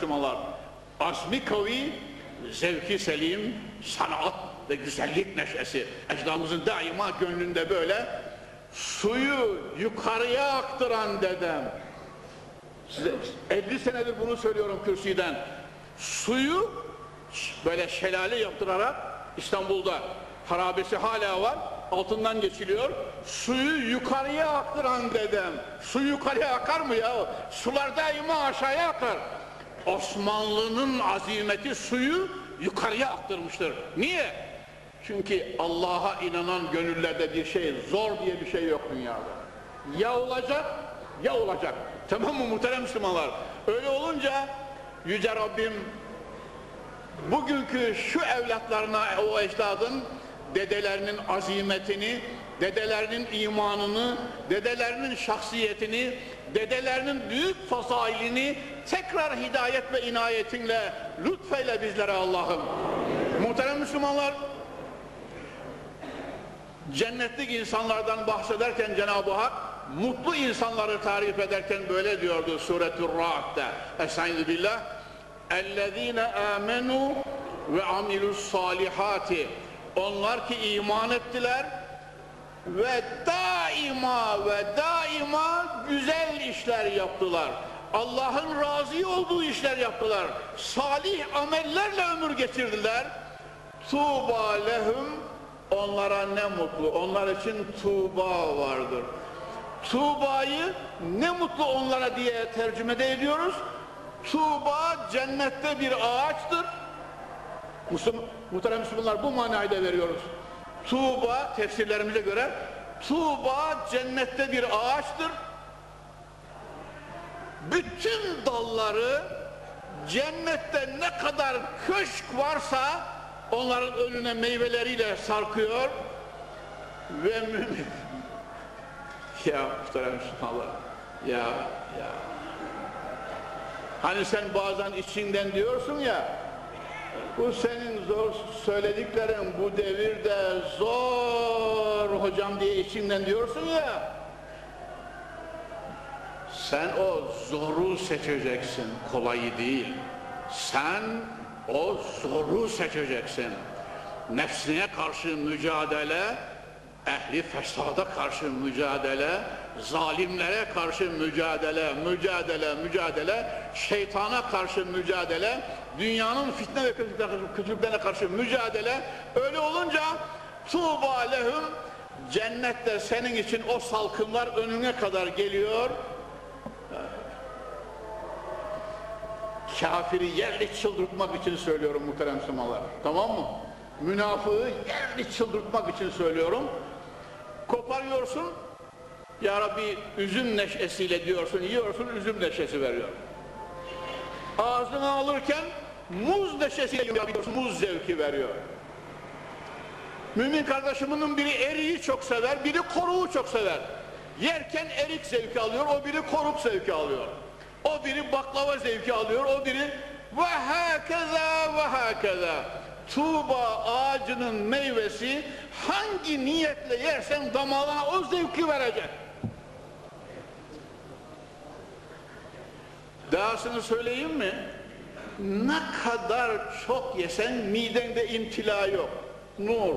Müslümanlar. Azmi kavi, zevki selim, sanat ve güzellik neşesi. Ecdamızın daima gönlünde böyle suyu yukarıya aktıran dedem. Size 50 senedir bunu söylüyorum kürsüden. Suyu böyle şelale yaptırarak İstanbul'da harabesi hala var. Altından geçiliyor. Suyu yukarıya aktıran dedem. Su yukarıya akar mı ya? Sular daima aşağıya akar. Osmanlı'nın azimeti suyu yukarıya aktırmıştır. Niye? Çünkü Allah'a inanan gönüllerde bir şey, zor diye bir şey yok dünyada. Ya olacak, ya olacak. Tamam mı muhterem Müslümanlar? Öyle olunca Yüce Rabbim bugünkü şu evlatlarına o ecdadın dedelerinin azimetini, dedelerinin imanını, dedelerinin şahsiyetini, dedelerinin büyük fasailini tekrar hidayet ve inayetinle lütfeyle bizlere Allah'ım. Muhterem Müslümanlar, cennetlik insanlardan bahsederken Cenab-ı Hak mutlu insanları tarif ederken böyle diyordu Suretur Ra'd'da. Estaizu billah. Ellezine amenu ve amilus salihati. Onlar ki iman ettiler ve daima ve daima güzel işler yaptılar. Allah'ın razı olduğu işler yaptılar. Salih amellerle ömür geçirdiler. Tuğba lehum onlara ne mutlu. Onlar için tuğba vardır. Tuğba'yı ne mutlu onlara diye tercümede ediyoruz. Tuğba cennette bir ağaçtır. Müslüman, muhterem Müslümanlar bu manayı da veriyoruz. Tuğba tefsirlerimize göre Tuğba cennette bir ağaçtır. Bütün dalları cennette ne kadar köşk varsa onların önüne meyveleriyle sarkıyor. Ve mümin ya muhterem Müslümanlar. Ya ya. Hani sen bazen içinden diyorsun ya bu senin zor söylediklerin bu devirde zor. Hocam diye içinden diyorsun ya. Sen o zoru seçeceksin kolayı değil. Sen o zoru seçeceksin. Nefsine karşı mücadele ehli fesada karşı mücadele zalimlere karşı mücadele mücadele mücadele şeytana karşı mücadele dünyanın fitne ve kötülüklerine karşı mücadele. Öyle olunca tuğba lehum cennette senin için o salkımlar önüne kadar geliyor. Kafiri yerli çıldırtmak için söylüyorum muhterem Müslümanlar. Tamam mı? münafığı yerli çıldırtmak için söylüyorum. Koparıyorsun ya Rabbi üzüm neşesiyle diyorsun yiyorsun üzüm neşesi veriyor. Ağzına alırken muz neşesiyle yiyorsun muz zevki veriyor. Mümin kardeşimin biri eriği çok sever biri koruğu çok sever. Yerken erik zevki alıyor o biri koruk zevki alıyor. O biri baklava zevki alıyor o biri ve hakeza ve hakeza. Tuğba ağacının meyvesi hangi niyetle yersen damağına o zevki verecek. Dahasını söyleyeyim mi? Ne kadar çok yesen midende imtila yok. Nur.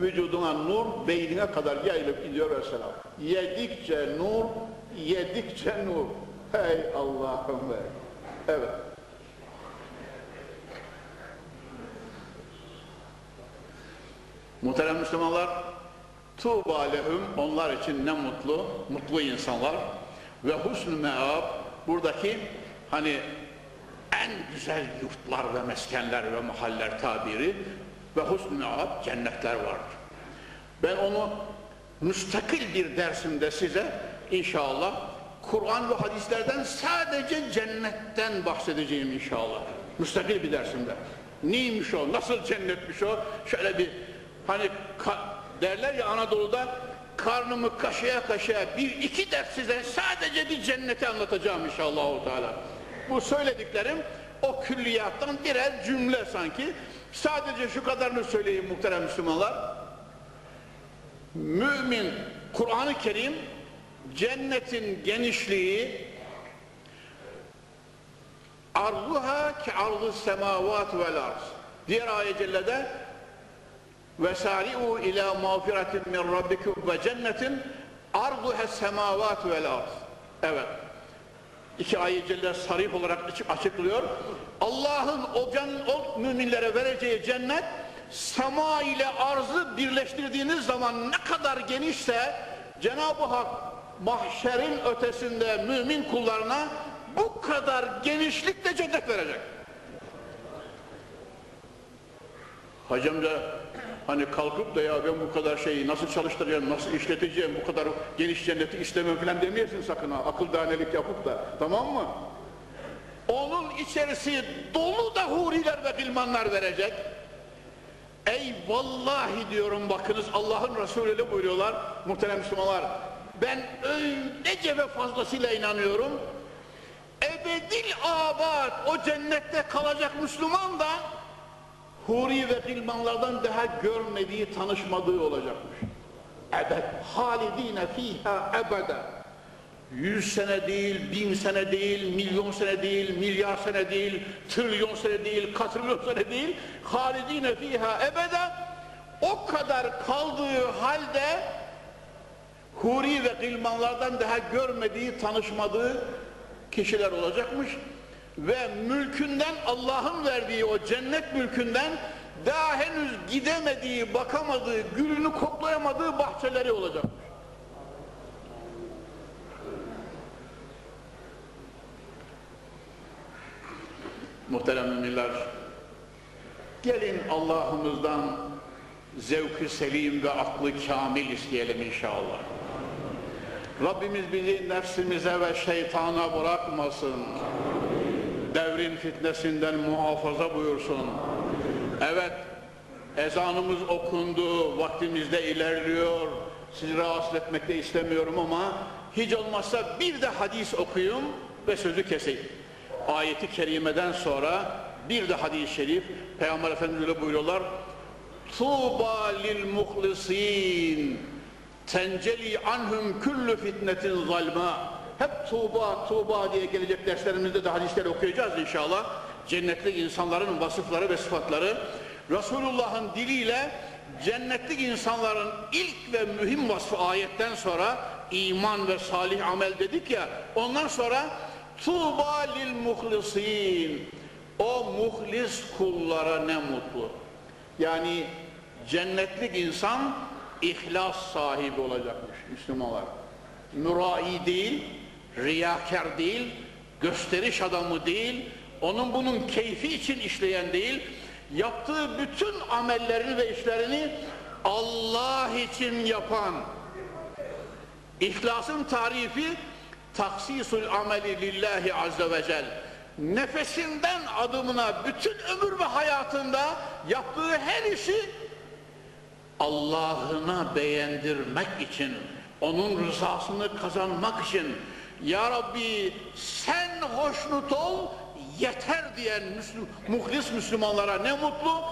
Vücuduna nur, beynine kadar yayılıp gidiyor Vesselam. Yedikçe nur, yedikçe nur. Hey Allah'ım be. Evet. Muhterem Müslümanlar, Tuğba lehum onlar için ne mutlu, mutlu insanlar ve husnü meab buradaki hani en güzel yurtlar ve meskenler ve mahaller tabiri ve husnü meab cennetler vardır. Ben onu müstakil bir dersimde size inşallah Kur'an ve hadislerden sadece cennetten bahsedeceğim inşallah. Müstakil bir dersimde. Neymiş o? Nasıl cennetmiş o? Şöyle bir Hani derler ya Anadolu'da karnımı kaşıya kaşıya bir iki ders size sadece bir cenneti anlatacağım inşallah. Teala. Bu söylediklerim o külliyattan birer cümle sanki. Sadece şu kadarını söyleyeyim muhterem Müslümanlar. Mümin Kur'an-ı Kerim cennetin genişliği arduha ki ardı semavat vel arz. Diğer ayet cellede vesari'u ila mağfiretin min rabbikum ve cennetin arduha semavat vel arz. Evet. İki ayet celle sarih olarak açık açıklıyor. Allah'ın o, can- o müminlere vereceği cennet sema ile arzı birleştirdiğiniz zaman ne kadar genişse Cenab-ı Hak mahşerin ötesinde mümin kullarına bu kadar genişlikle cennet verecek. Hacım da hani kalkıp da ya ben bu kadar şeyi nasıl çalıştıracağım, nasıl işleteceğim, bu kadar geniş cenneti istemem falan demeyesin sakın ha. Akıl danelik yapıp da. Tamam mı? Onun içerisi dolu da huriler ve gılmanlar verecek. Ey vallahi diyorum bakınız Allah'ın Resulü öyle buyuruyorlar muhterem Müslümanlar. Ben öylece ve fazlasıyla inanıyorum. Ebedil abad o cennette kalacak Müslüman da huri ve gılmanlardan daha görmediği, tanışmadığı olacakmış. Ebed, halidine fiha ebede. Yüz sene değil, bin sene değil, milyon sene değil, milyar sene değil, trilyon sene değil, katrilyon sene değil, halidine fiha ebede. O kadar kaldığı halde huri ve gılmanlardan daha görmediği, tanışmadığı kişiler olacakmış ve mülkünden Allah'ın verdiği o cennet mülkünden daha henüz gidemediği, bakamadığı, gülünü koklayamadığı bahçeleri olacakmış. Muhterem müminler, gelin Allah'ımızdan zevk-ü selim ve aklı kamil isteyelim inşallah. Rabbimiz bizi nefsimize ve şeytana bırakmasın. Devrin fitnesinden muhafaza buyursun. Evet, ezanımız okundu, vaktimizde ilerliyor. Sizi rahatsız etmek de istemiyorum ama hiç olmazsa bir de hadis okuyayım ve sözü keseyim. Ayeti kerimeden sonra bir de hadis-i şerif, Peygamber Efendimiz öyle buyuruyorlar. Tuğba lil muhlisin tenceli anhum küllü fitnetin zalma hep tuğba tuğba diye gelecek derslerimizde de hadisleri okuyacağız inşallah. Cennetli insanların vasıfları ve sıfatları. Resulullah'ın diliyle cennetlik insanların ilk ve mühim vasfı ayetten sonra iman ve salih amel dedik ya ondan sonra tuğba lil muhlisin. O muhlis kullara ne mutlu. Yani cennetlik insan ihlas sahibi olacakmış Müslümanlar. Mürai değil, riyakar değil, gösteriş adamı değil, onun bunun keyfi için işleyen değil, yaptığı bütün amellerini ve işlerini Allah için yapan, İhlasın tarifi taksisul ameli lillahi azze ve cel. Nefesinden adımına bütün ömür ve hayatında yaptığı her işi Allah'ına beğendirmek için, onun rızasını kazanmak için Ya Rabbi sen hoşnut ol yeter diyen Müslüm, muhlis Müslümanlara ne mutlu